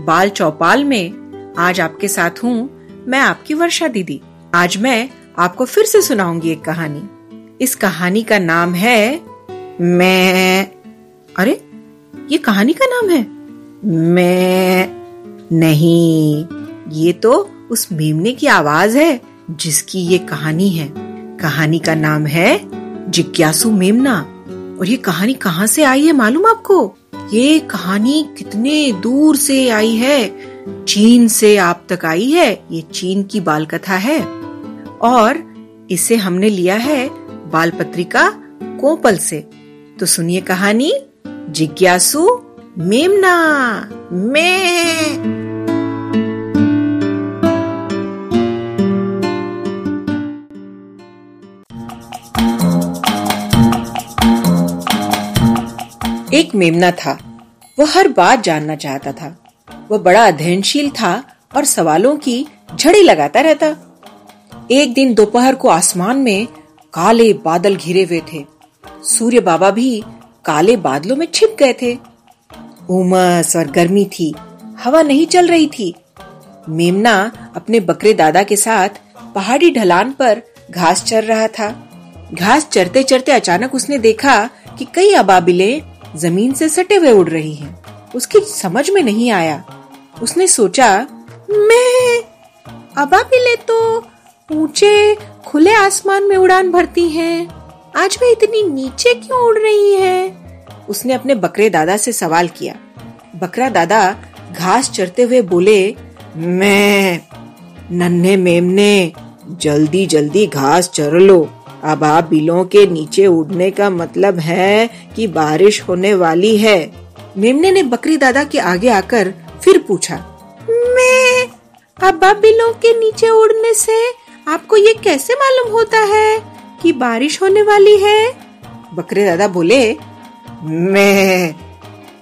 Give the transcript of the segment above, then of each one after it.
बाल चौपाल में आज आपके साथ हूँ मैं आपकी वर्षा दीदी। आज मैं आपको फिर से सुनाऊँगी एक कहानी। इस कहानी का नाम है मैं, अरे, ये कहानी का नाम है? मैं नहीं, ये तो उस मेमने की आवाज़ है जिसकी ये कहानी है। कहानी का नाम है जिज्ञासु मेमना। और ये कहानी कहाँ से आई है मालूम आपको? ये कहानी कितने दूर से आई है? चीन से आप तक आई है? ये चीन की बाल कथा है। और इसे हमने लिया है बाल पत्रिका कोपल से। तो सुनिए कहानी, जिज्ञासु मेमना, मैं। एक मेमना था। वह हर बात जानना चाहता था। वह बड़ा अध्ययनशील था और सवालों की झड़ी लगाता रहता। एक दिन दोपहर को आसमान में काले बादल घिरे हुए थे। सूर्य बाबा भी काले बादलों में छिप गए थे। उमस और गर्मी थी। हवा नहीं चल रही थी। मेमना अपने बकरे दादा के साथ पहाड़ी ढलान पर घास चर रहा था। घास चरते चरते अचानक उसने देखा कि कई अबाबिले ज़मीन से सटे हुए उड़ रही हैं। उसकी समझ में नहीं आया उसने सोचा, मैं अबाबिले तो ऊँचे खुले आसमान में उड़ान भरती हैं। आज वे इतनी नीचे क्यों उड़ रही हैं? उसने अपने बकरे दादा से सवाल किया बकरा दादा घास चरते हुए बोले, मैं, नन्हे मेमने जल्दी जल्दी घास चर लो अब आप बिलों के नीचे उड़ने का मतलब है कि बारिश होने वाली है। मेमने ने बकरी दादा के आगे आकर फिर पूछा, मैं अब्बा बिलों के नीचे उड़ने से आपको ये कैसे मालूम होता है कि बारिश होने वाली है? बकरे दादा बोले, मैं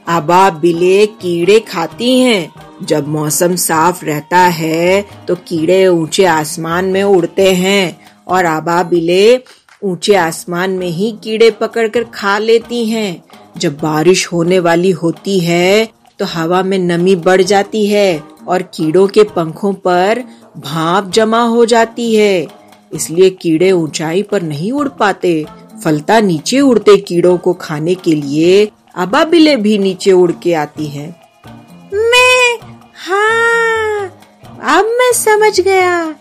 अबा बिले कीड़े खाती हैं। जब मौसम साफ़ रहता है तो कीड़े ऊँचे आसमान में उड़ते हैं। और आबा बिले ऊँचे आसमान में ही कीड़े पकड़कर खा लेती हैं। जब बारिश होने वाली होती है तो हवा में नमी बढ़ जाती है और कीड़ों के पंखों पर भाप जमा हो जाती है। इसलिए कीड़े ऊंचाई पर नहीं उड़ पाते। फलता नीचे उड़ते कीड़ों को खाने के लिए अबाबिले भी नीचे उड़ के आती है। मैं हाँ अब मैं समझ गया।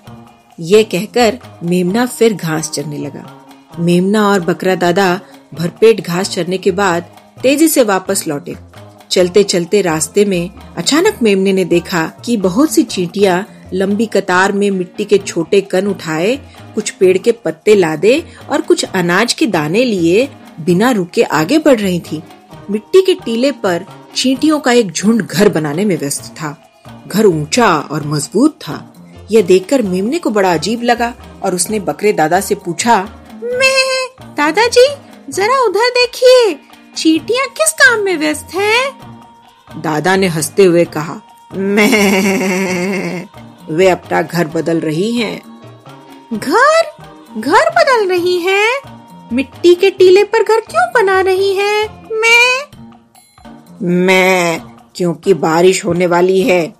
ये कहकर मेमना फिर घास चरने लगा। मेमना और बकरा दादा भरपेट घास चरने के बाद तेज़ी से वापस लौटे। चलते चलते रास्ते में अचानक मेमने ने देखा कि बहुत सी चींटियाँ लंबी कतार में मिट्टी के छोटे कन उठाए, कुछ पेड़ के पत्ते लादे और कुछ अनाज के दाने लिए बिना रुके आगे बढ़ रही थी। मिट्टी के टीले पर चींटियों का एक झुंड घर बनाने में व्यस्त था। घर ऊँचा और मज़बूत था। यह देखकर मेमने को बड़ा अजीब लगा और उसने बकरे दादा से पूछा, मैं, दादाजी, जरा उधर देखिए, चीटियाँ किस काम में व्यस्त हैं? दादा ने हँसते हुए कहा, मैं, वे अपना घर बदल रही हैं। घर घर बदल रही हैं? मिट्टी के टीले पर घर क्यों बना रही हैं? मैं मैं, क्योंकि बारिश होने वाली है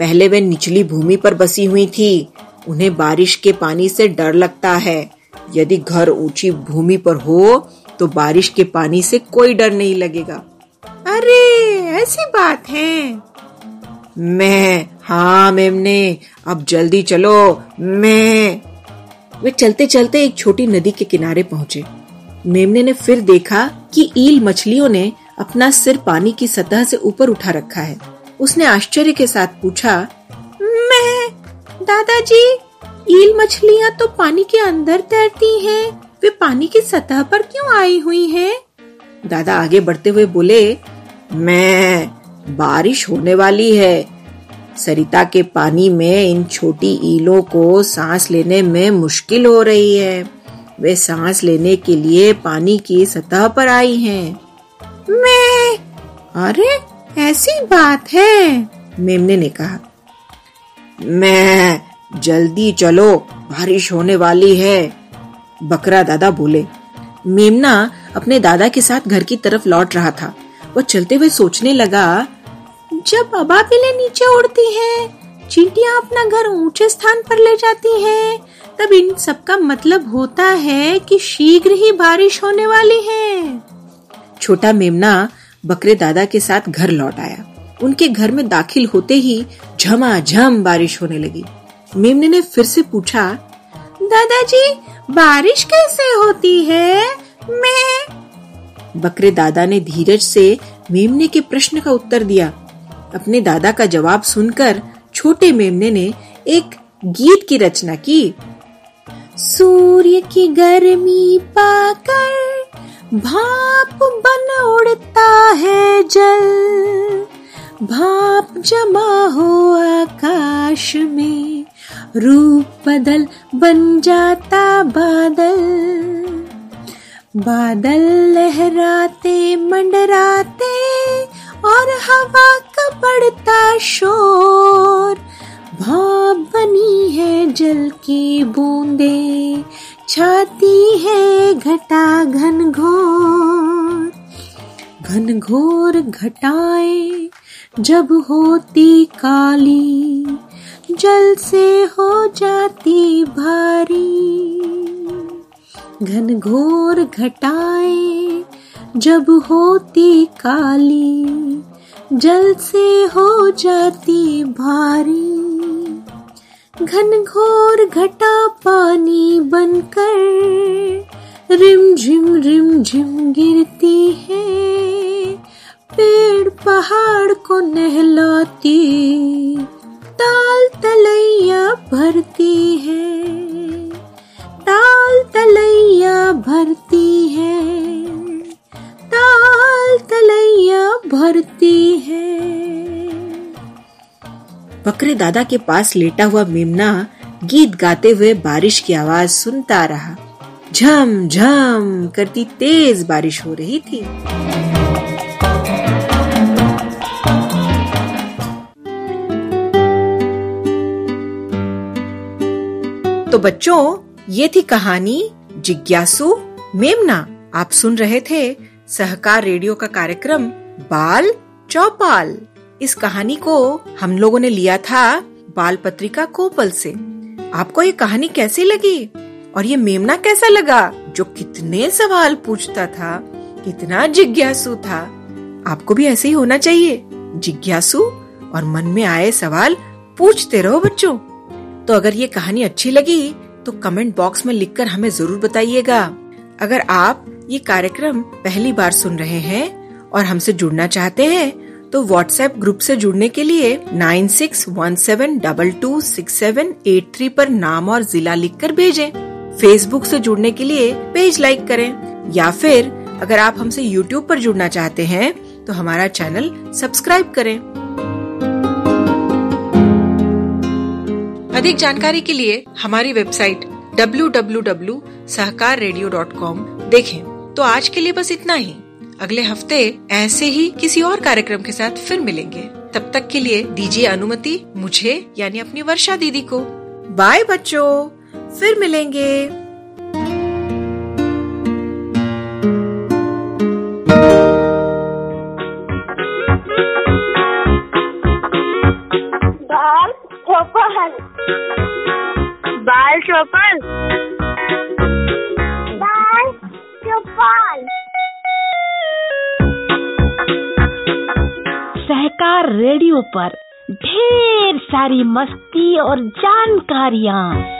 पहले वे निचली भूमि पर बसी हुई थी। उन्हें बारिश के पानी से डर लगता है। यदि घर ऊँची भूमि पर हो तो बारिश के पानी से कोई डर नहीं लगेगा। अरे, ऐसी बात है। मैं हाँ मेमने अब जल्दी चलो, मैं। वे चलते चलते एक छोटी नदी के किनारे पहुँचे। मेमने ने फिर देखा कि ईल मछलियों ने अपना सिर पानी की सतह से ऊपर उठा रखा है। उसने आश्चर्य के साथ पूछा मैं दादाजी ईल मछलियाँ तो पानी के अंदर तैरती हैं, वे पानी की सतह पर क्यों आई हुई हैं? दादा आगे बढ़ते हुए बोले मैं बारिश होने वाली है सरिता के पानी में इन छोटी ईलों को सांस लेने में मुश्किल हो रही है वे सांस लेने के लिए पानी की सतह पर आई हैं। मैं अरे ऐसी बात है। मेमने ने कहा। मैं जल्दी चलो बारिश होने वाली है। बकरा दादा बोले। मेमना अपने दादा के साथ घर की तरफ़ लौट रहा था। वह चलते हुए सोचने लगा जब अबाबिले नीचे उड़ती हैं, चींटियाँ अपना घर ऊँचे स्थान पर ले जाती हैं, तब इन सब का मतलब होता है कि शीघ्र ही बारिश होने वाली है। छोटा मेमना बकरे दादा के साथ घर लौट आया। उनके घर में दाखिल होते ही झमाझम बारिश होने लगी। मेमने ने फिर से पूछा, दादाजी, बारिश कैसे होती है? मैं बकरे दादा ने धीरज से मेमने के प्रश्न का उत्तर दिया। अपने दादा का जवाब सुनकर छोटे मेमने ने एक गीत की रचना की। सूर्य की गर्मी पाकर भाप बन उड़ता है जल, भाप जमा हो आकाश में, रूप बदल बन जाता बादल। बादल लहराते, मंडराते और हवा का बढ़ता शोर। भाप बनी है जल की बूंदे, छाती है घटा घन घोर घटाए, जब होती काली, जल से हो जाती भारी। घन घोर घटाए, जब होती काली, जल से हो जाती भारी। घन घोर घटा पानी बनकर रिम झिम रिम झिम गिरती है। पेड़ पहाड़ को नहलाती, ताल तलैया भरती है। ताल तलैया भरती है। ताल तलैया भरती है। बकरे दादा के पास लेटा हुआ मेमना गीत गाते हुए बारिश की आवाज़ सुनता रहा। झम झम करती तेज बारिश हो रही थी। तो बच्चों, ये थी कहानी जिज्ञासु मेमना। आप सुन रहे थे सहकार रेडियो का कार्यक्रम बाल चौपाल। इस कहानी को हम लोगों ने लिया था बाल पत्रिका कोपल से। आपको ये कहानी कैसी लगी? और ये मेमना कैसा लगा जो कितने सवाल पूछता था, कितना जिज्ञासु था। आपको भी ऐसे ही होना चाहिए, जिज्ञासु और मन में आए सवाल पूछते रहो बच्चों। तो अगर ये कहानी अच्छी लगी तो कमेंट बॉक्स में लिखकर हमें ज़रूर बताइएगा। अगर आप ये कार्यक्रम पहली बार सुन रहे हैं और हमसे जुड़ना चाहते हैं तो व्हाट्सएप ग्रुप से जुड़ने के लिए nine six one seven double two six seven eight three पर नाम और जिला लिखकर भेजें। फेसबुक से जुड़ने के लिए पेज लाइक करें। या फिर, अगर आप हमसे यूट्यूब पर जुड़ना चाहते हैं तो हमारा चैनल सब्सक्राइब करें। अधिक जानकारी के लिए हमारी वेबसाइट www.sahkarradio.com देखें। तो आज के लिए बस इतना ही। अगले हफ़्ते ऐसे ही किसी और कार्यक्रम के साथ फिर मिलेंगे। तब तक के लिए दीजिए अनुमति, मुझे यानी अपनी वर्षा दीदी को। बाय बच्चों! फिर मिलेंगे। बाल चौपल। बाल चौपल? बाल चौपल। सहकार रेडियो पर ढेर सारी मस्ती और जानकारियाँ।